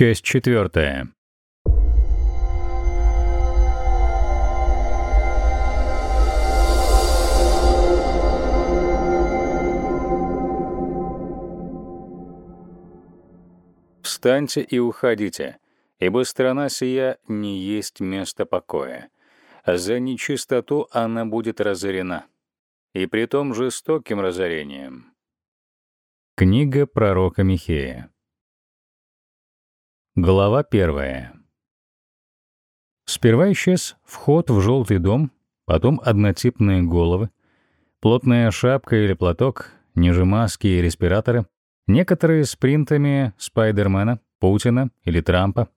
Часть четвертая. Встаньте и уходите, ибо страна сия не есть место покоя. За нечистоту она будет разорена, и притом жестоким разорением. Книга пророка Михея. Глава первая. Сперва исчез вход в желтый дом, потом однотипные головы, плотная шапка или платок, ниже маски и респираторы, некоторые с принтами Спайдермена, Путина или Трампа,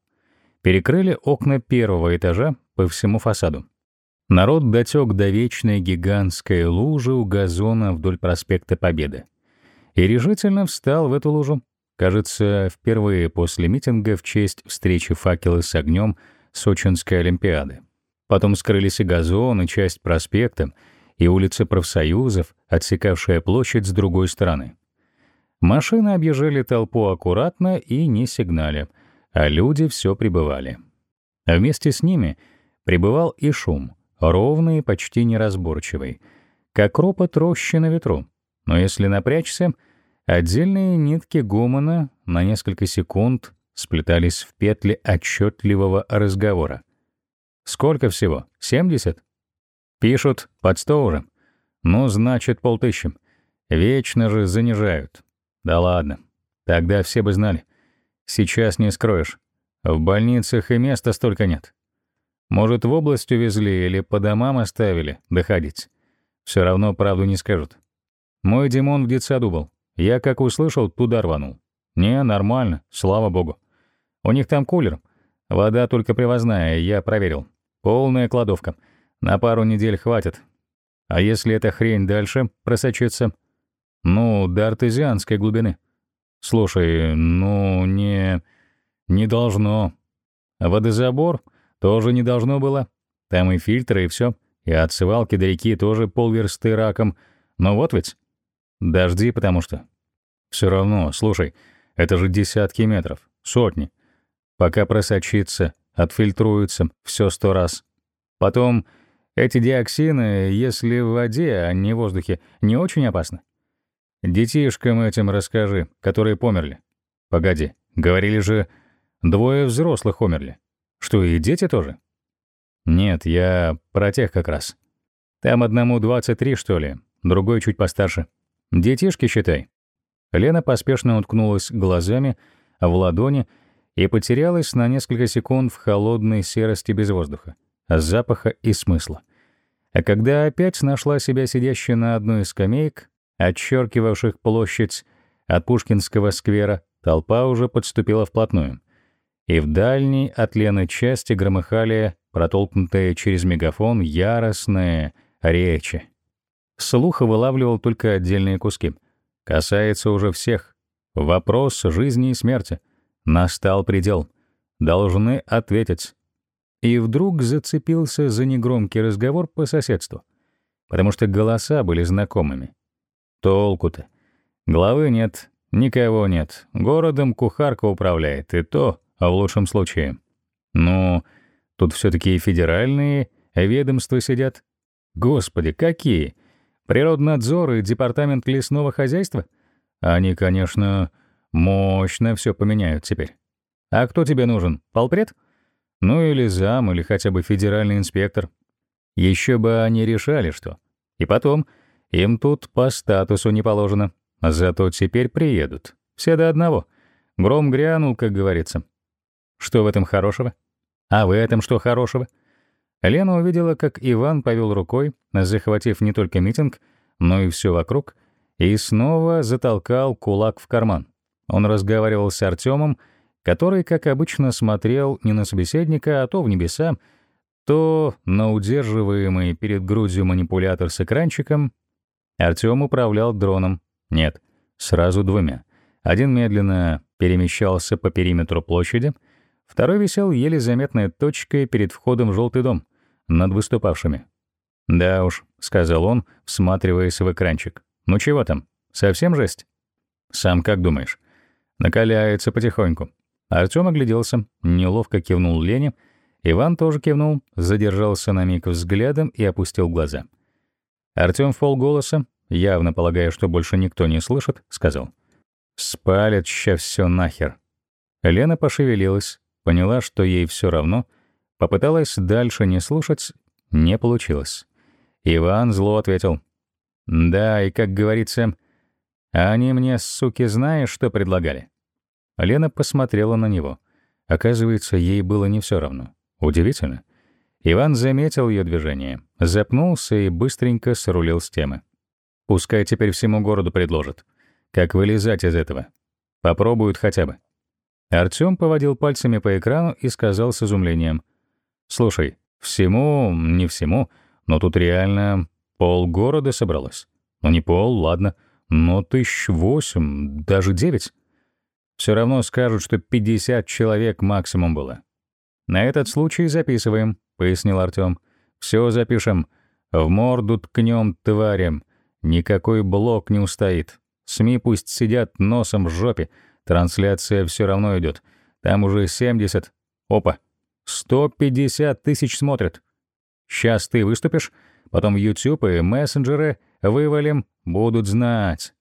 перекрыли окна первого этажа по всему фасаду. Народ дотек до вечной гигантской лужи у газона вдоль проспекта Победы и решительно встал в эту лужу, Кажется, впервые после митинга в честь встречи факелы с огнем Сочинской Олимпиады. Потом скрылись и газон, и часть проспекта, и улица профсоюзов, отсекавшая площадь с другой стороны. Машины объезжали толпу аккуратно и не сигналя, а люди все прибывали. А вместе с ними прибывал и шум, ровный и почти неразборчивый, как ропот рощи на ветру. Но если напрячься — Отдельные нитки гумана на несколько секунд сплетались в петли отчетливого разговора. Сколько всего? 70? Пишут под сто уже. Ну, значит, полтыщи. Вечно же занижают. Да ладно. Тогда все бы знали. Сейчас не скроешь. В больницах и места столько нет. Может, в область увезли или по домам оставили доходить. Все равно правду не скажут. Мой Димон в детсаду был. Я, как услышал, туда рванул. Не, нормально, слава богу. У них там кулер. Вода только привозная, я проверил. Полная кладовка. На пару недель хватит. А если эта хрень дальше просочится? Ну, до артезианской глубины. Слушай, ну, не... не должно. Водозабор тоже не должно было. Там и фильтры, и все. И от свалки до реки тоже полверсты раком. Но вот ведь... Дожди, потому что. Все равно, слушай, это же десятки метров, сотни. Пока просочится, отфильтруется все сто раз. Потом эти диоксины, если в воде, а не в воздухе, не очень опасны. Детишкам этим расскажи, которые померли. Погоди, говорили же, двое взрослых умерли. Что, и дети тоже? Нет, я про тех как раз. Там одному 23, что ли, другой чуть постарше. Детишки, считай. Лена поспешно уткнулась глазами в ладони и потерялась на несколько секунд в холодной серости без воздуха, запаха и смысла. А когда опять нашла себя сидящей на одной из скамеек, отчеркивавших площадь от Пушкинского сквера, толпа уже подступила вплотную. И в дальней от Лены части громыхали протолкнутые через мегафон яростные речи. Слуха вылавливал только отдельные куски. Касается уже всех. Вопрос жизни и смерти. Настал предел. Должны ответить. И вдруг зацепился за негромкий разговор по соседству, потому что голоса были знакомыми. Толку-то. Главы нет, никого нет. Городом кухарка управляет, и то в лучшем случае. Ну, тут все таки и федеральные ведомства сидят. Господи, какие! Природнадзор и департамент лесного хозяйства? Они, конечно, мощно все поменяют теперь. А кто тебе нужен? Полпред? Ну или зам, или хотя бы федеральный инспектор. Еще бы они решали, что. И потом, им тут по статусу не положено. Зато теперь приедут. Все до одного. Гром грянул, как говорится. Что в этом хорошего? А в этом что хорошего? — Лена увидела, как Иван повел рукой, захватив не только митинг, но и все вокруг, и снова затолкал кулак в карман. Он разговаривал с Артемом, который, как обычно, смотрел не на собеседника, а то в небеса, то на удерживаемый перед грудью манипулятор с экранчиком. Артем управлял дроном. Нет, сразу двумя. Один медленно перемещался по периметру площади, второй висел еле заметной точкой перед входом в желтый дом над выступавшими. «Да уж», — сказал он, всматриваясь в экранчик. «Ну чего там? Совсем жесть?» «Сам как думаешь?» «Накаляется потихоньку. Артем огляделся, неловко кивнул Лене. Иван тоже кивнул, задержался на миг взглядом и опустил глаза. Артем в полголоса, явно полагая, что больше никто не слышит, сказал. «Спалят ща все нахер». Лена пошевелилась, поняла, что ей все равно, попыталась дальше не слушать, не получилось. Иван зло ответил. «Да, и, как говорится, они мне, суки, знаешь, что предлагали?» Лена посмотрела на него. Оказывается, ей было не все равно. Удивительно. Иван заметил ее движение, запнулся и быстренько срулил с темы. «Пускай теперь всему городу предложат. Как вылезать из этого? Попробуют хотя бы». Артём поводил пальцами по экрану и сказал с изумлением. «Слушай, всему, не всему, но тут реально полгорода собралось. Ну не пол, ладно, но тысяч восемь, даже девять. Все равно скажут, что 50 человек максимум было. На этот случай записываем, пояснил Артём. Все запишем. В морду ткнем тварям. Никакой блок не устоит. СМИ пусть сидят носом в жопе. Трансляция все равно идет. Там уже 70. Опа. 150 тысяч смотрят. Сейчас ты выступишь, потом YouTube и мессенджеры вывалим, будут знать.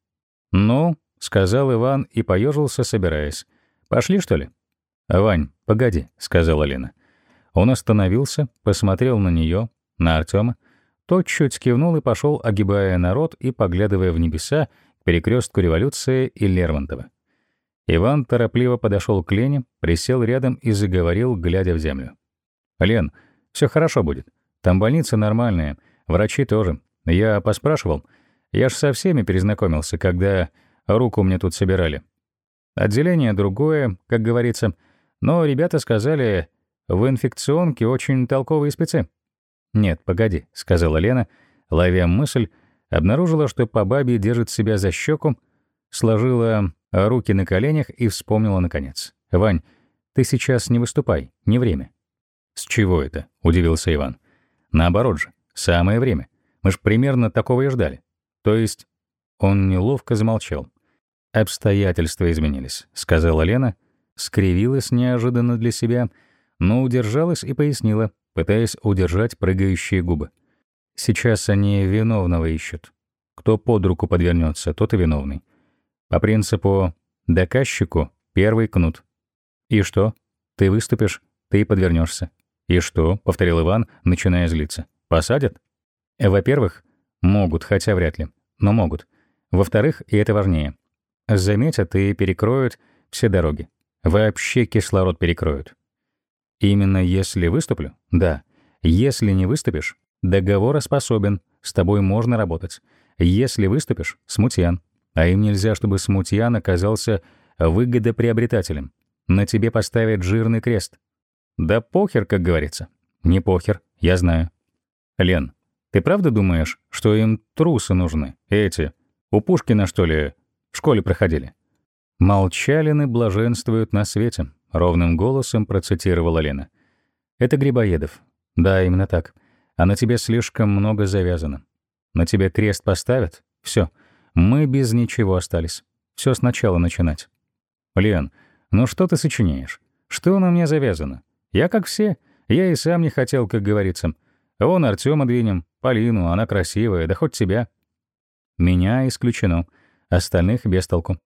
Ну, — сказал Иван и поежился, собираясь. «Пошли, что ли?» «Вань, погоди», — сказала Лена. Он остановился, посмотрел на нее, на Артема. Тот чуть кивнул и пошел, огибая народ и поглядывая в небеса к перекрестку революции и Лермонтова. Иван торопливо подошел к Лене, присел рядом и заговорил, глядя в землю. «Лен, все хорошо будет. Там больница нормальная, врачи тоже. Я поспрашивал. Я ж со всеми перезнакомился, когда Руку мне тут собирали. Отделение другое, как говорится. Но ребята сказали, в инфекционке очень толковые спецы. «Нет, погоди», — сказала Лена, ловя мысль, обнаружила, что по бабе держит себя за щеку, сложила руки на коленях и вспомнила наконец. «Вань, ты сейчас не выступай, не время». «С чего это?» — удивился Иван. «Наоборот же, самое время. Мы ж примерно такого и ждали. То есть...» Он неловко замолчал. «Обстоятельства изменились», — сказала Лена, скривилась неожиданно для себя, но удержалась и пояснила, пытаясь удержать прыгающие губы. «Сейчас они виновного ищут. Кто под руку подвернется, тот и виновный. По принципу «доказчику первый кнут». «И что? Ты выступишь, ты подвернешься. «И что?» — повторил Иван, начиная злиться. «Посадят?» «Во-первых, могут, хотя вряд ли, но могут. Во-вторых, и это важнее, Заметят и перекроют все дороги. Вообще кислород перекроют. Именно если выступлю? Да. Если не выступишь, договор способен, с тобой можно работать. Если выступишь, смутьян. А им нельзя, чтобы смутьян оказался выгодоприобретателем. На тебе поставят жирный крест. Да похер, как говорится. Не похер, я знаю. Лен, ты правда думаешь, что им трусы нужны? Эти, у Пушкина, что ли, в школе проходили. «Молчалины блаженствуют на свете», — ровным голосом процитировала Лена. «Это Грибоедов. Да, именно так. А на тебе слишком много завязано. На тебя крест поставят? Все. Мы без ничего остались. Все сначала начинать». «Лен, ну что ты сочиняешь? Что на мне завязано? Я как все. Я и сам не хотел, как говорится. Вон Артема двинем, Полину, она красивая, да хоть тебя». «Меня исключено», Остальных без толку.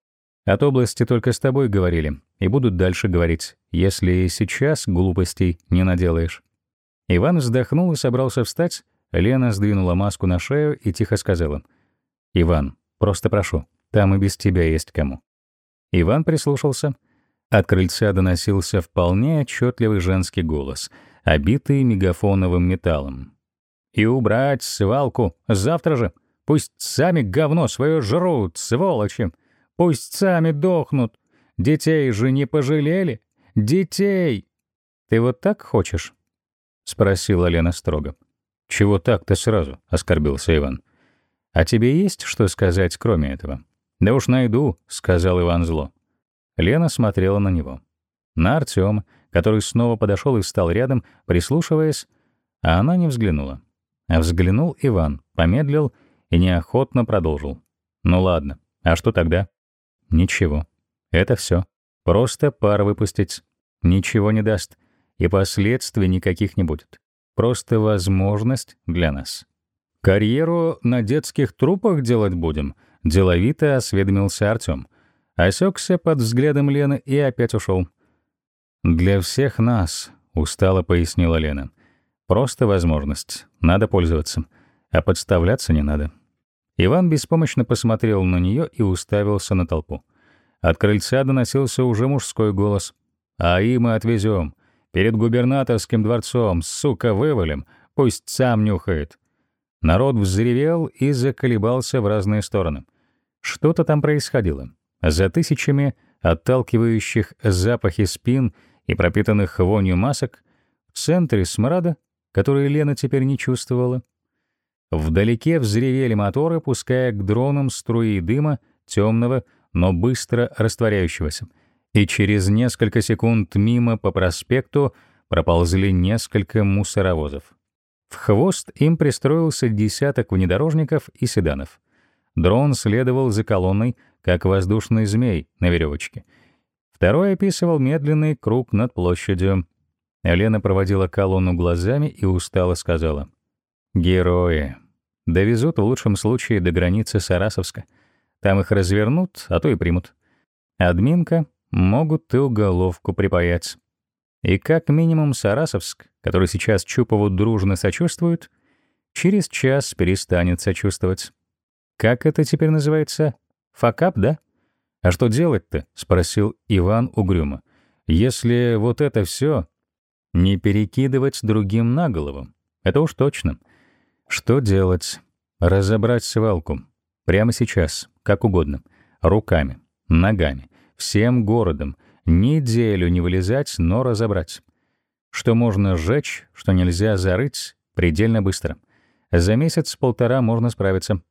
От области только с тобой говорили, и будут дальше говорить, если сейчас глупостей не наделаешь. Иван вздохнул и собрался встать. Лена сдвинула маску на шею и тихо сказала. «Иван, просто прошу, там и без тебя есть кому». Иван прислушался. От крыльца доносился вполне отчетливый женский голос, обитый мегафоновым металлом. «И убрать свалку завтра же!» Пусть сами говно свое жрут, сволочи. Пусть сами дохнут. Детей же не пожалели. Детей! Ты вот так хочешь? Спросила Лена строго. Чего так-то сразу? Оскорбился Иван. А тебе есть что сказать, кроме этого? Да уж найду, сказал Иван зло. Лена смотрела на него. На Артема, который снова подошел и встал рядом, прислушиваясь, а она не взглянула. А взглянул Иван, помедлил — и неохотно продолжил. «Ну ладно, а что тогда?» «Ничего. Это все. Просто пар выпустить. Ничего не даст. И последствий никаких не будет. Просто возможность для нас. «Карьеру на детских трупах делать будем?» — деловито осведомился Артём. Осекся под взглядом Лены и опять ушел. «Для всех нас», — устало пояснила Лена. «Просто возможность. Надо пользоваться. А подставляться не надо». Иван беспомощно посмотрел на нее и уставился на толпу. От крыльца доносился уже мужской голос. «А и мы отвезем. Перед губернаторским дворцом, сука, вывалим. Пусть сам нюхает». Народ взревел и заколебался в разные стороны. Что-то там происходило. За тысячами отталкивающих запахи спин и пропитанных вонью масок в центре смрада, который Лена теперь не чувствовала, Вдалеке взревели моторы, пуская к дронам струи дыма, темного, но быстро растворяющегося. И через несколько секунд мимо по проспекту проползли несколько мусоровозов. В хвост им пристроился десяток внедорожников и седанов. Дрон следовал за колонной, как воздушный змей на веревочке. Второй описывал медленный круг над площадью. Лена проводила колонну глазами и устало сказала. «Герои. Довезут в лучшем случае до границы Сарасовска. Там их развернут, а то и примут. Админка могут и уголовку припаять. И как минимум Сарасовск, который сейчас Чупову дружно сочувствует, через час перестанет сочувствовать. Как это теперь называется? Факап, да? А что делать-то? спросил Иван угрюмо. Если вот это все не перекидывать другим на голову. Это уж точно. Что делать? Разобрать свалку. Прямо сейчас, как угодно. Руками, ногами, всем городом. Неделю не вылезать, но разобрать. Что можно сжечь, что нельзя зарыть, предельно быстро. За месяц-полтора можно справиться.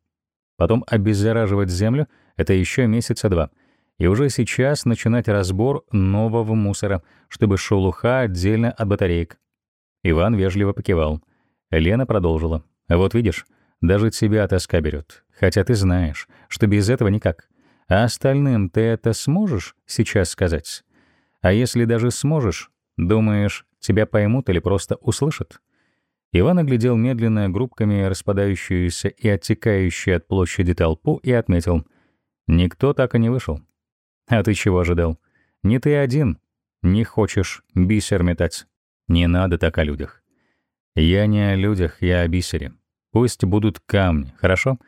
Потом обеззараживать землю — это еще месяца два. И уже сейчас начинать разбор нового мусора, чтобы шелуха отдельно от батареек. Иван вежливо покивал. Лена продолжила. Вот видишь, даже тебя тоска берет, хотя ты знаешь, что без этого никак. А остальным ты это сможешь сейчас сказать? А если даже сможешь, думаешь, тебя поймут или просто услышат? Иван оглядел медленно группками распадающуюся и оттекающую от площади толпу и отметил. Никто так и не вышел. А ты чего ожидал? Не ты один. Не хочешь бисер метать. Не надо так о людях. Я не о людях, я о бисере. Пусть будут камни, хорошо?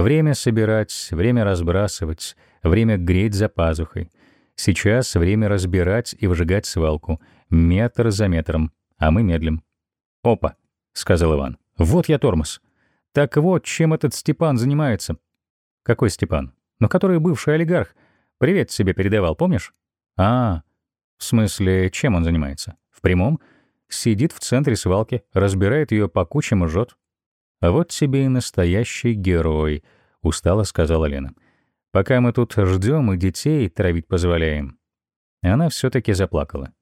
Время собирать, время разбрасывать, время греть за пазухой. Сейчас время разбирать и выжигать свалку, метр за метром, а мы медлим. «Опа», — сказал Иван, — «вот я тормоз. Так вот, чем этот Степан занимается». «Какой Степан? Ну, который бывший олигарх. Привет себе передавал, помнишь?» «А, в смысле, чем он занимается? В прямом?» Сидит в центре свалки, разбирает ее по кучам и жжет. «А вот тебе и настоящий герой», — устало сказала Лена. «Пока мы тут ждем и детей травить позволяем». Она все таки заплакала.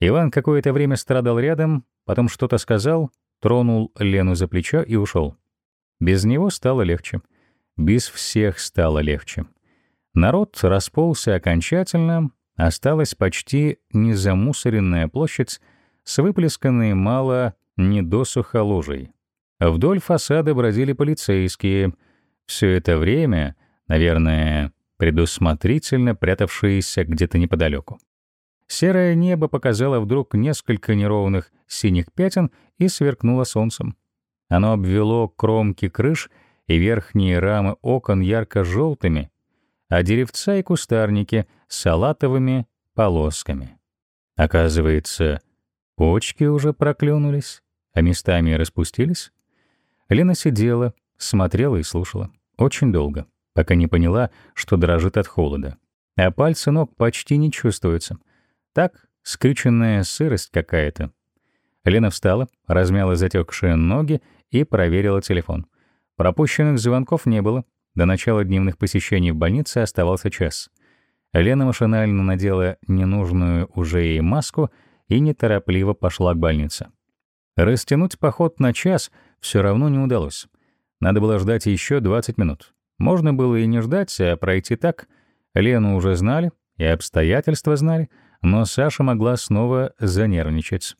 Иван какое-то время страдал рядом, потом что-то сказал, тронул Лену за плечо и ушел. Без него стало легче. Без всех стало легче. Народ расползся окончательно, осталась почти незамусоренная площадь, с выплесканной мало недосуха лужей. Вдоль фасада бродили полицейские. Все это время, наверное, предусмотрительно прятавшиеся где-то неподалеку. Серое небо показало вдруг несколько неровных синих пятен и сверкнуло солнцем. Оно обвело кромки крыш и верхние рамы окон ярко-желтыми, а деревца и кустарники — салатовыми полосками. Оказывается, Почки уже проклюнулись, а местами распустились. Лена сидела, смотрела и слушала. Очень долго, пока не поняла, что дрожит от холода. А пальцы ног почти не чувствуются. Так, скрюченная сырость какая-то. Лена встала, размяла затекшие ноги и проверила телефон. Пропущенных звонков не было. До начала дневных посещений в больнице оставался час. Лена машинально надела ненужную уже ей маску — и неторопливо пошла к больнице. Растянуть поход на час все равно не удалось. Надо было ждать еще 20 минут. Можно было и не ждать, а пройти так. Лену уже знали, и обстоятельства знали, но Саша могла снова занервничать.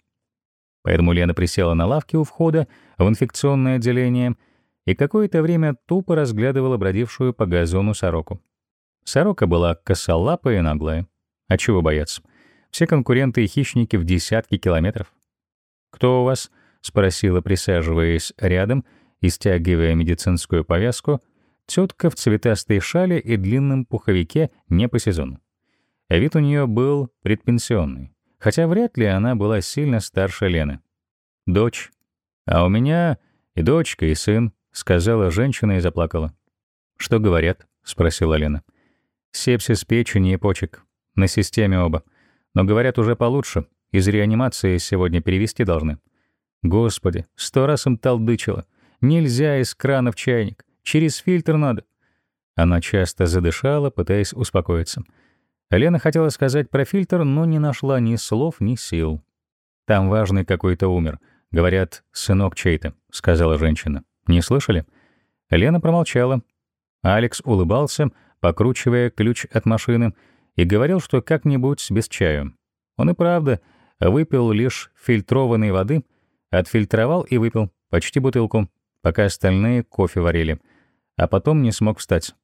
Поэтому Лена присела на лавке у входа в инфекционное отделение и какое-то время тупо разглядывала бродившую по газону сороку. Сорока была косолапая и наглая. А чего бояться? Все конкуренты и хищники в десятки километров. «Кто у вас?» — спросила, присаживаясь рядом и стягивая медицинскую повязку, тетка в цветастой шале и длинном пуховике не по сезону. Вид у нее был предпенсионный, хотя вряд ли она была сильно старше Лены. «Дочь. А у меня и дочка, и сын», — сказала женщина и заплакала. «Что говорят?» — спросила Лена. «Сепсис печени и почек. На системе оба. Но, говорят, уже получше. Из реанимации сегодня перевести должны». «Господи, сто раз им толдычила. Нельзя из крана в чайник. Через фильтр надо». Она часто задышала, пытаясь успокоиться. Лена хотела сказать про фильтр, но не нашла ни слов, ни сил. «Там важный какой-то умер. Говорят, сынок чей-то», — сказала женщина. «Не слышали?» Лена промолчала. Алекс улыбался, покручивая ключ от машины, и говорил, что как-нибудь без чаю. Он и правда выпил лишь фильтрованной воды, отфильтровал и выпил почти бутылку, пока остальные кофе варили, а потом не смог встать.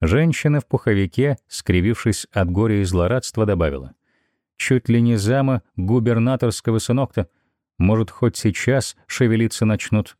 Женщина в пуховике, скривившись от горя и злорадства, добавила. «Чуть ли не зама губернаторского сынок-то. Может, хоть сейчас шевелиться начнут».